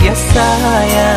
biasa ya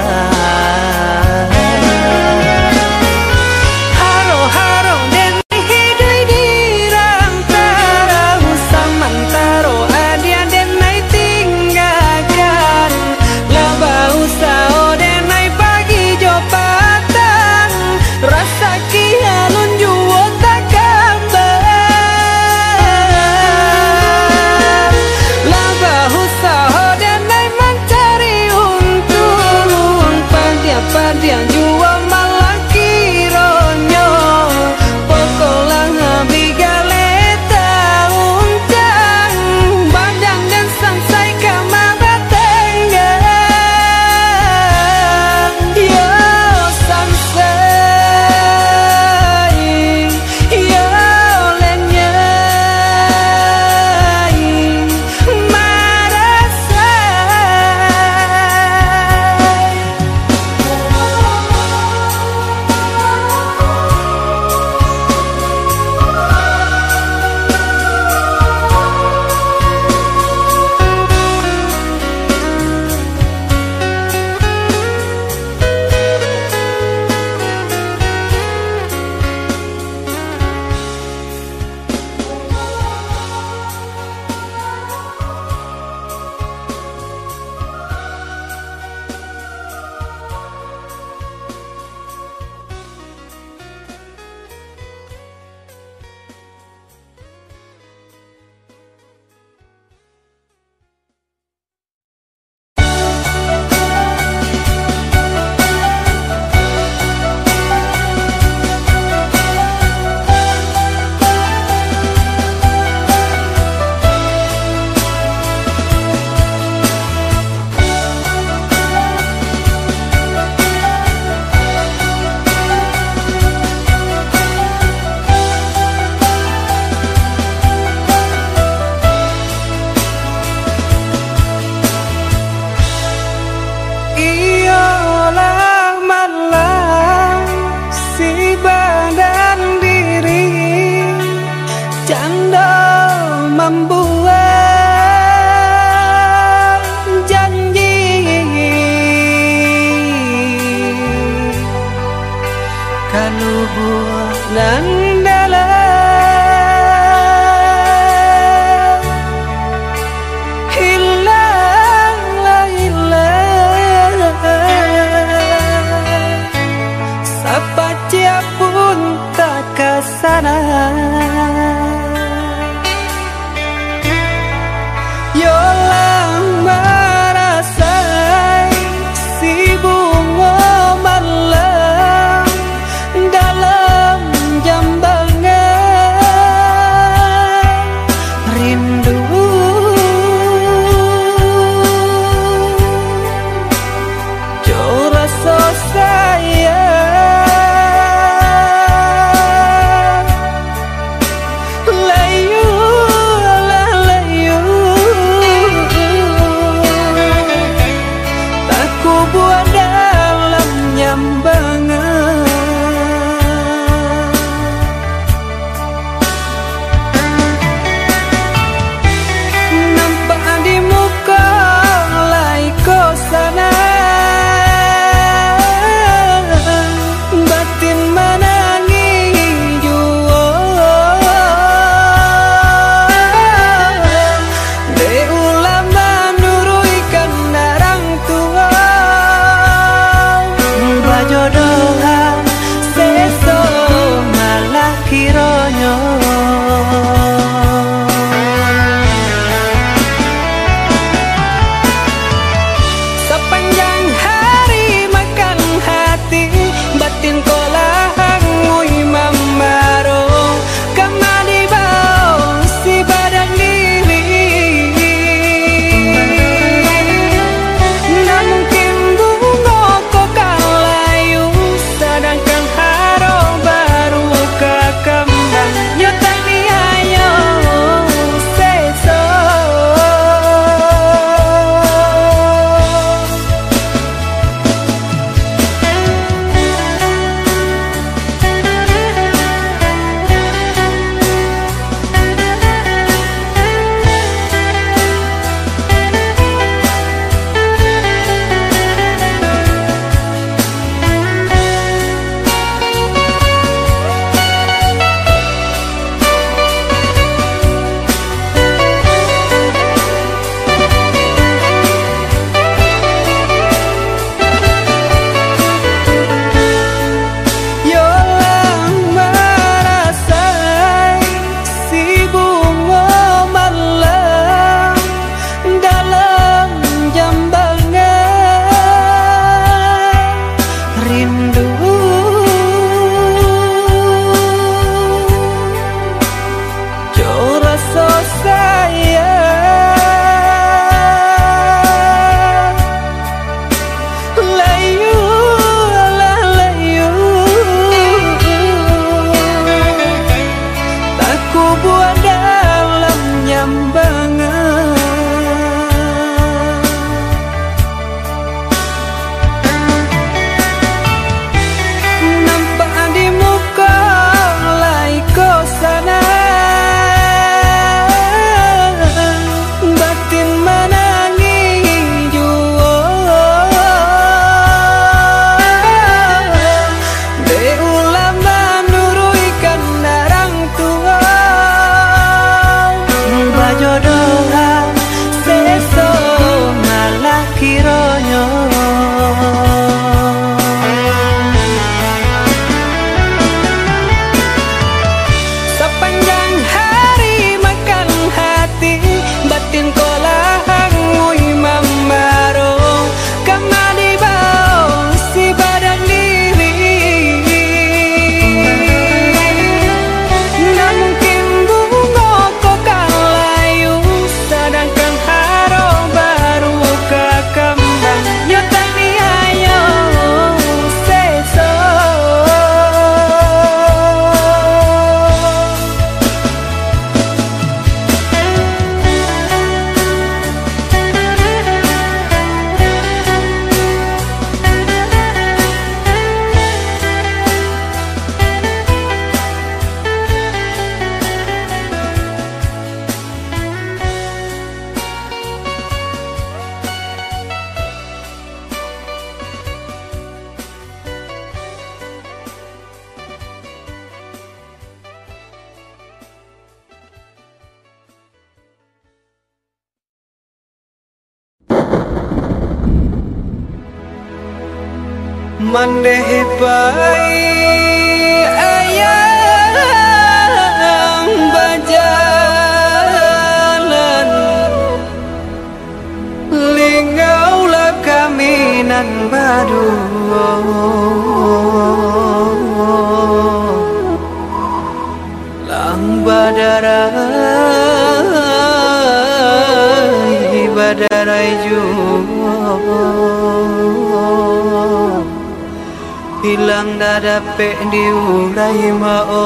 Hilang na dapat diurai ma'o.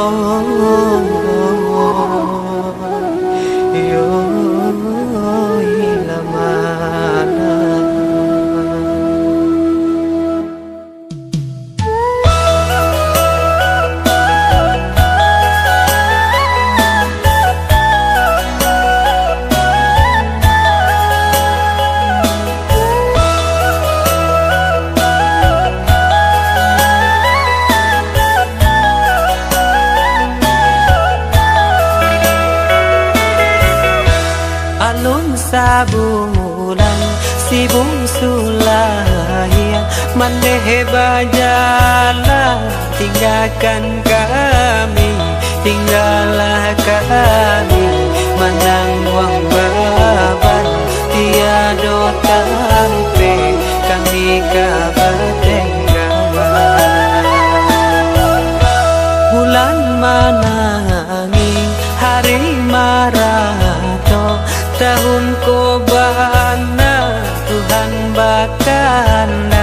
bungulan si bungsu lahir Menebanyaklah tinggalkan kami Tinggallah kami menanggung beban Tiada tampe kami kabatenggaman Bulan mana and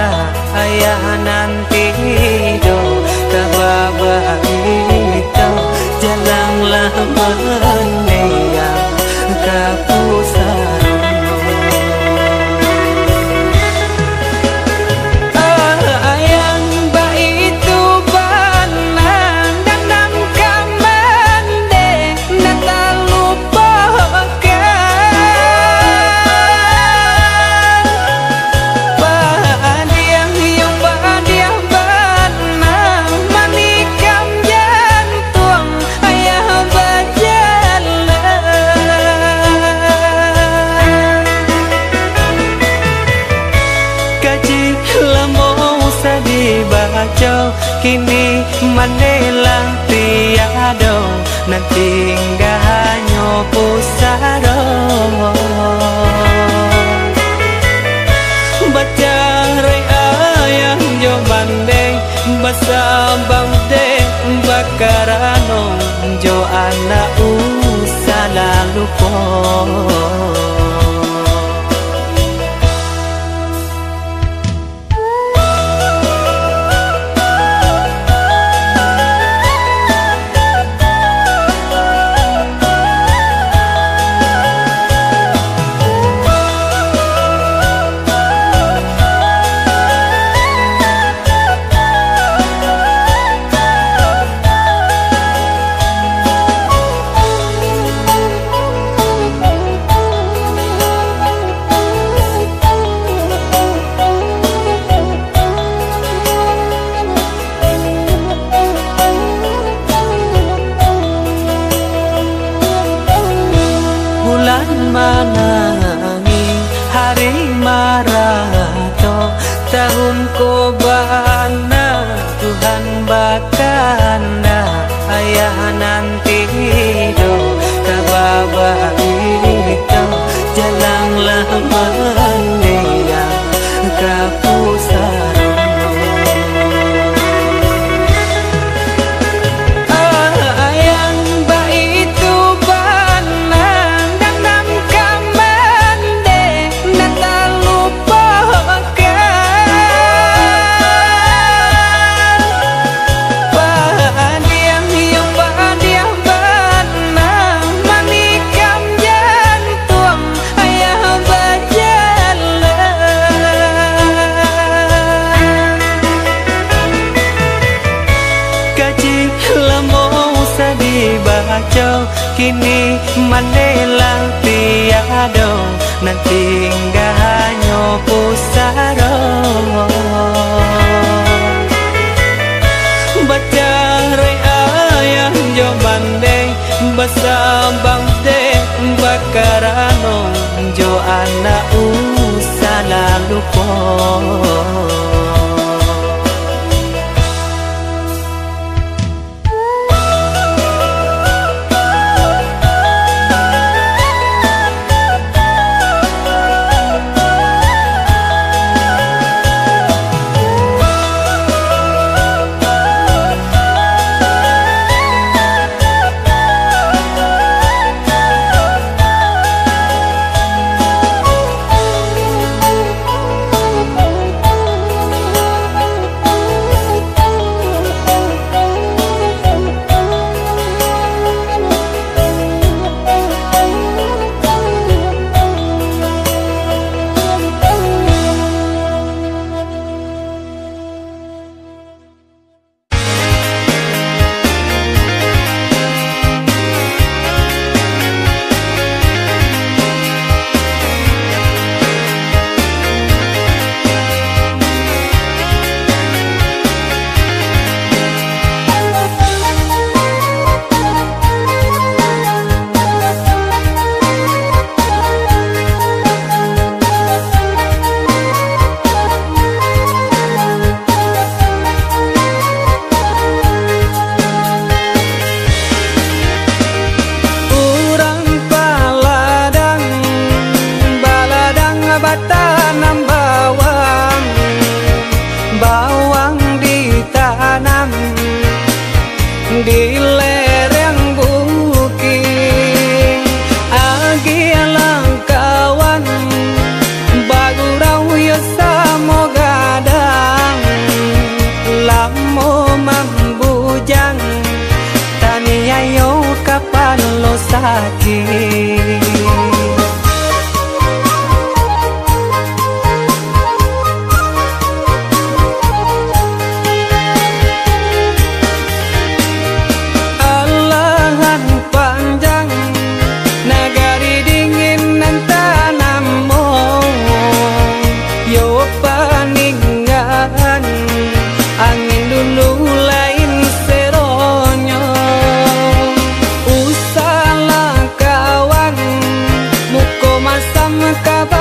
acaba.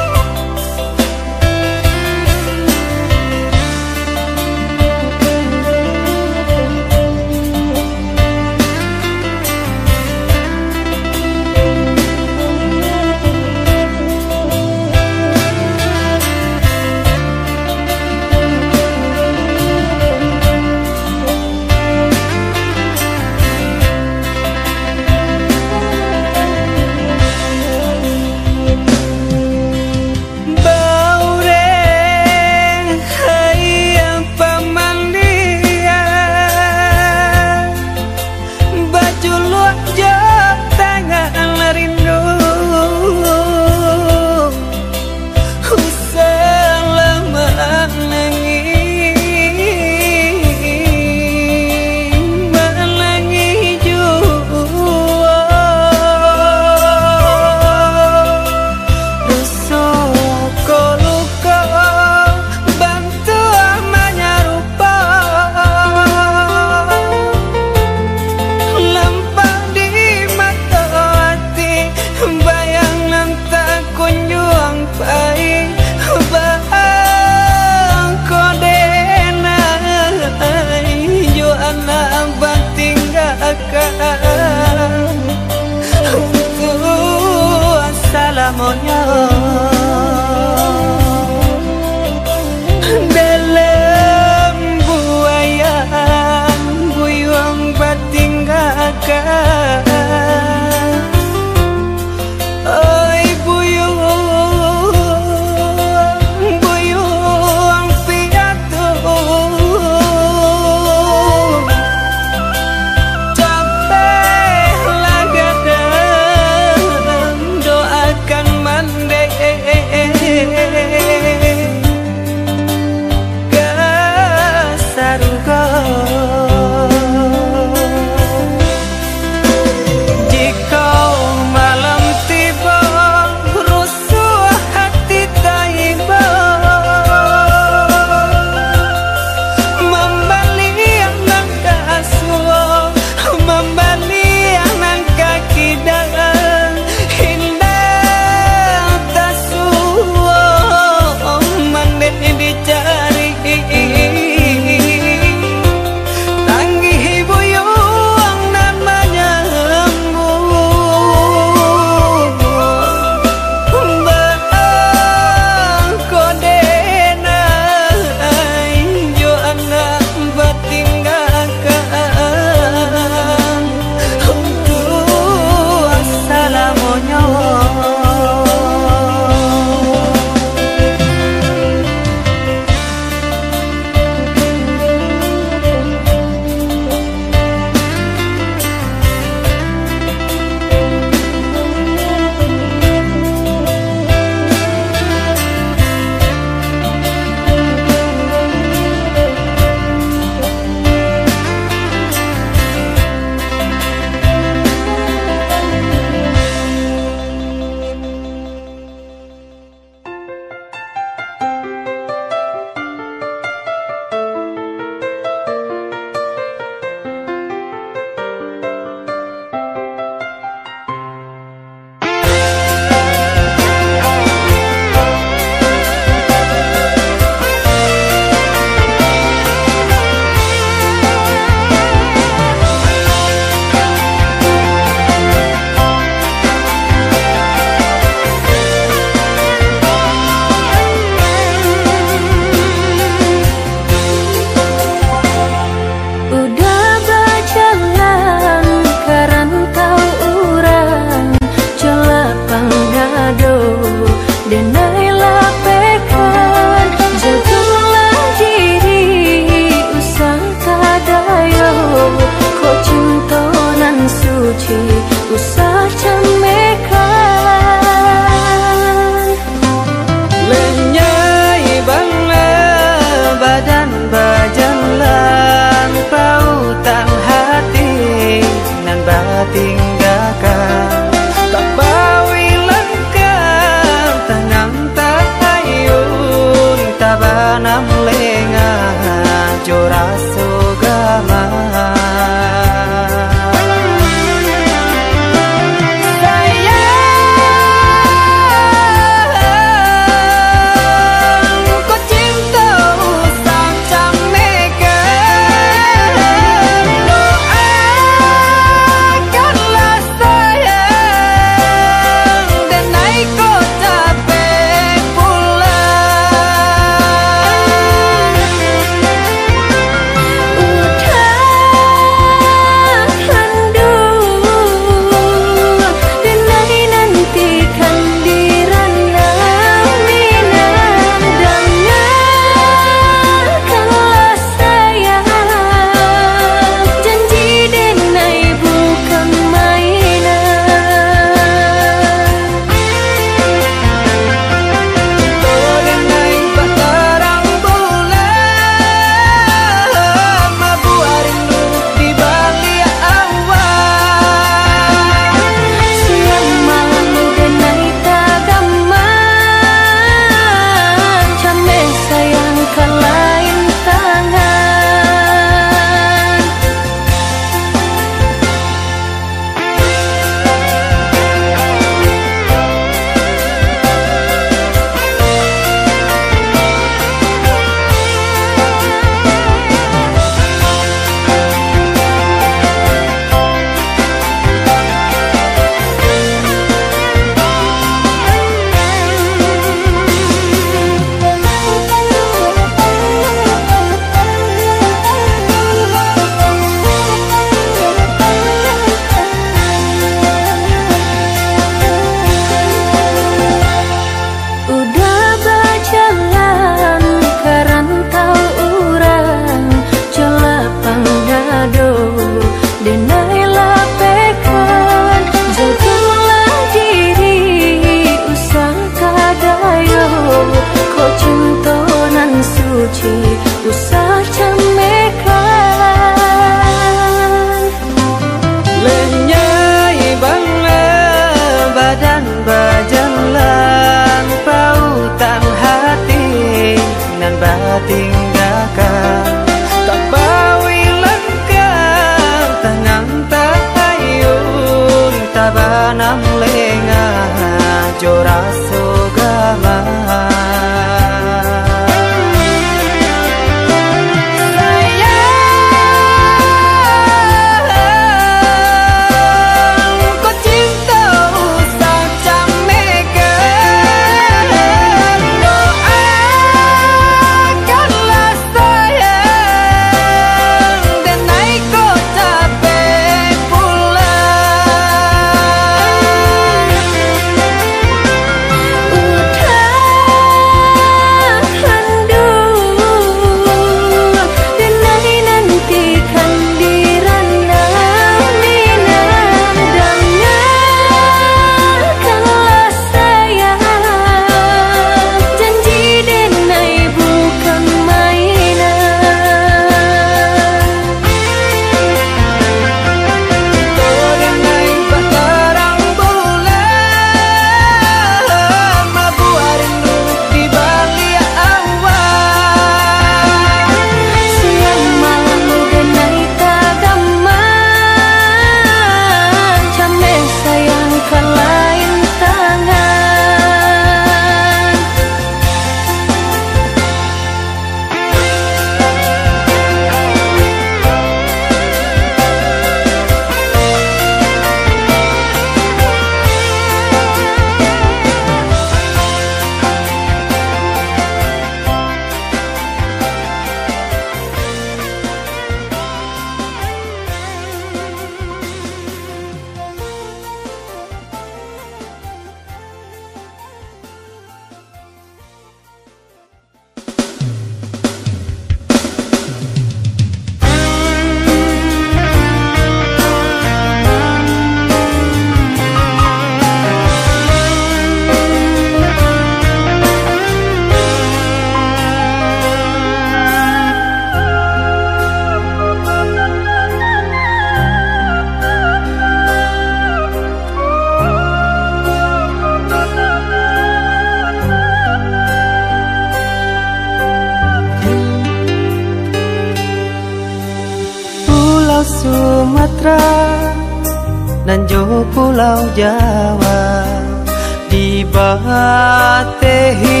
hatehi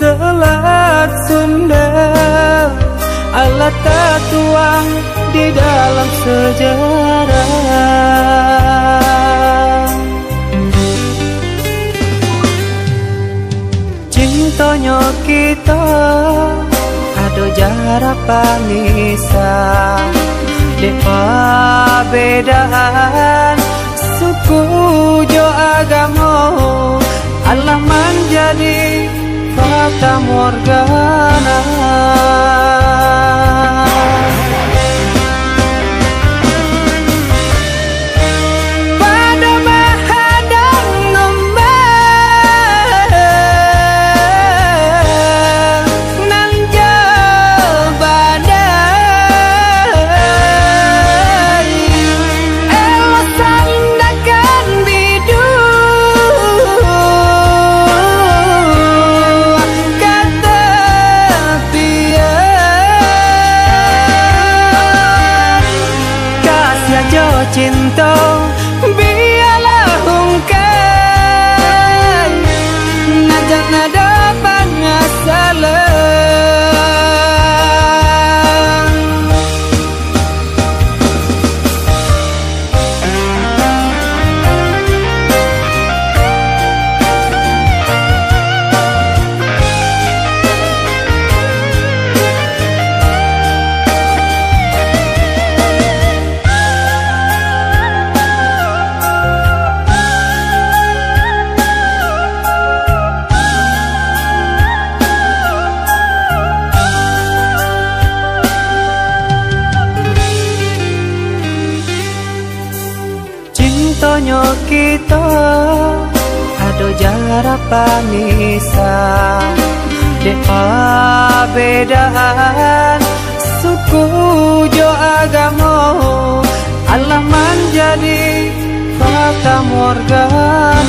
selat Sunda alat tatuang di dalam sejarah. Cintanya kita ada jarak panisa Depa bedaan Suku jo agama Allah menjadi fata morgana. kanisa De bedaan Suku jo agamo. Allah menjadi Fata morgan.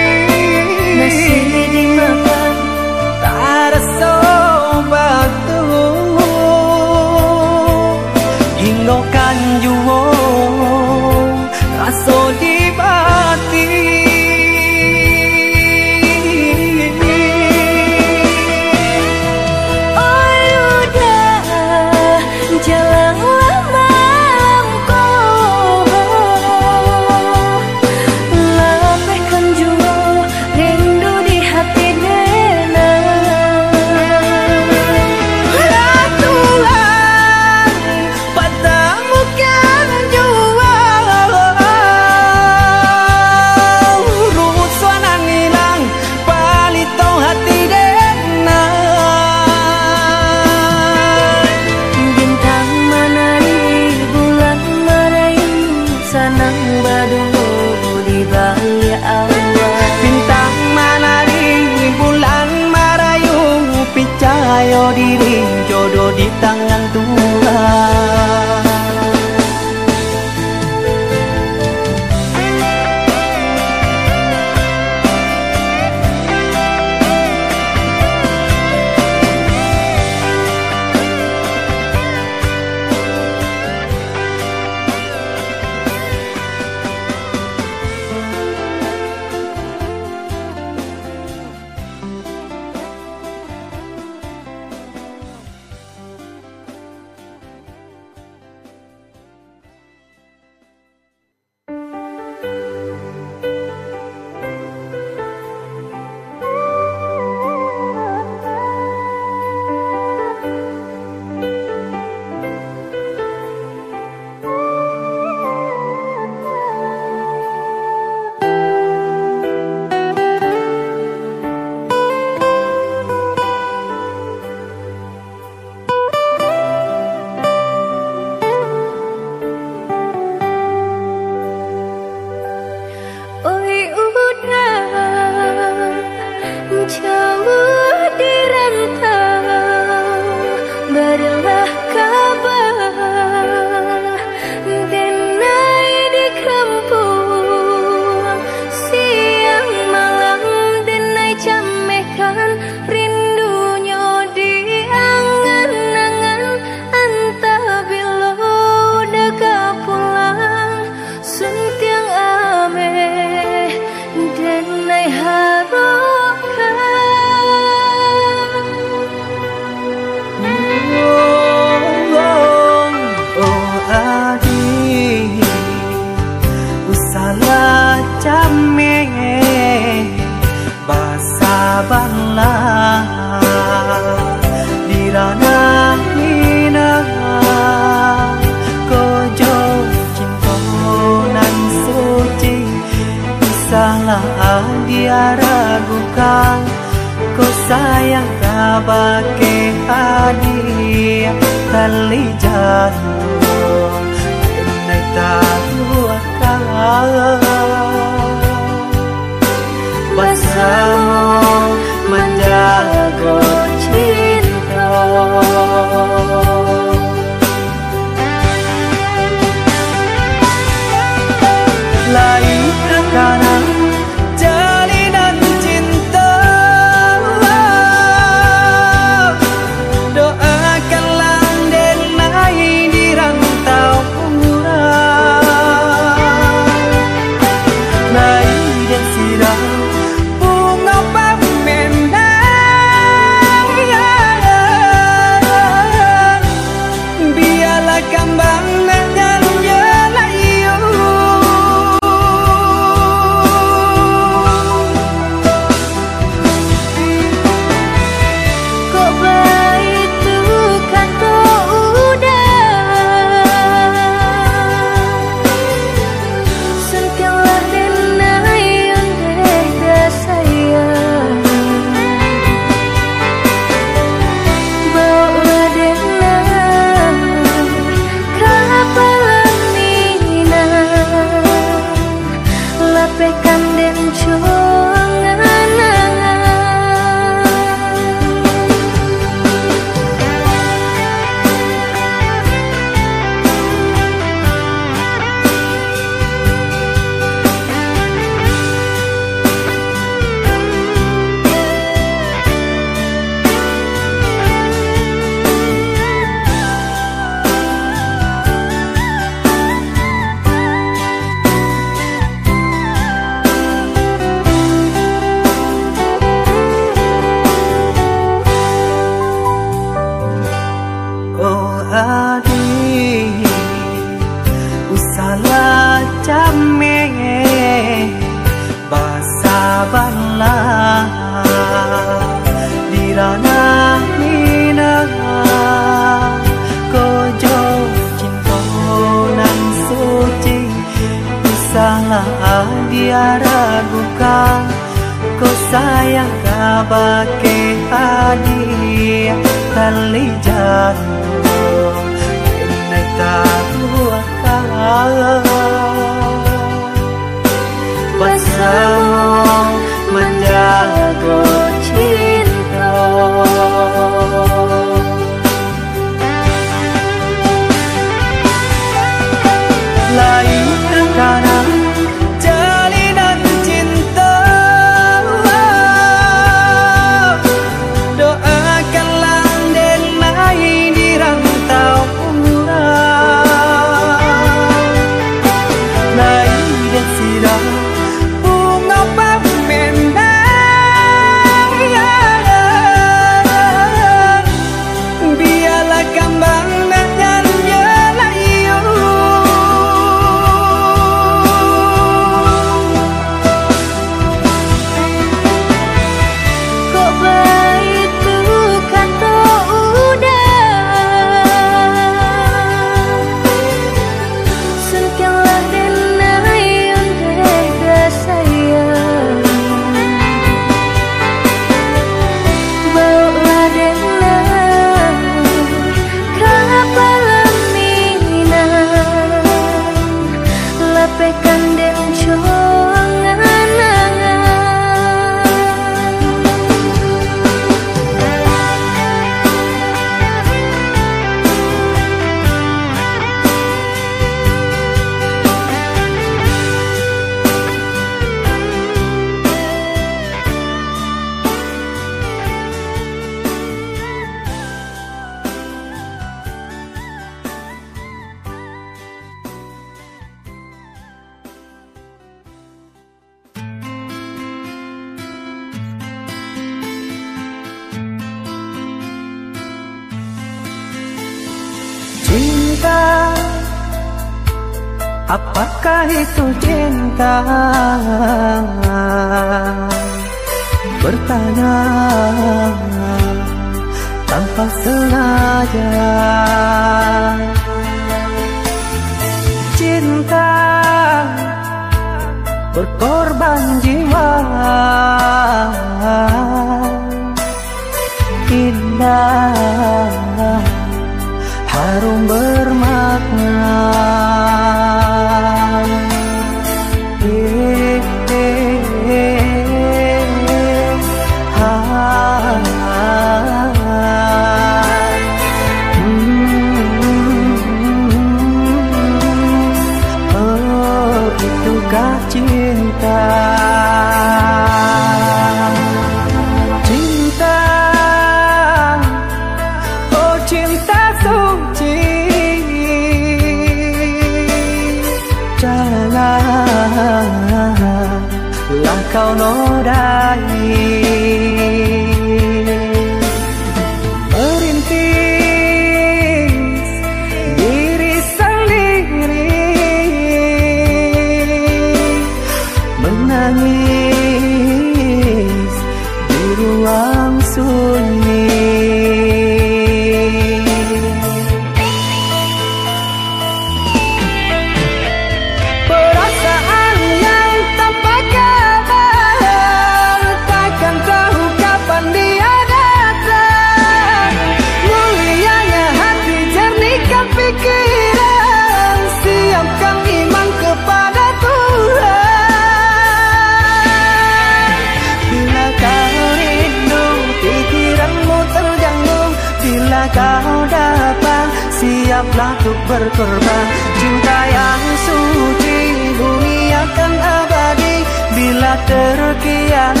terkian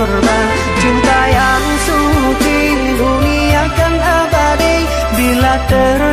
terbang Cinta yang suci dunia akan abadi. Bila ter